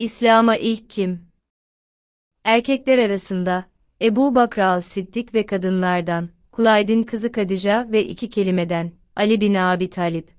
İslam'a ilk kim? Erkekler arasında, Ebu Bakr al-Siddik ve kadınlardan, Kulaydin kızı Kadija ve iki kelimeden, Ali bin Abi Talip.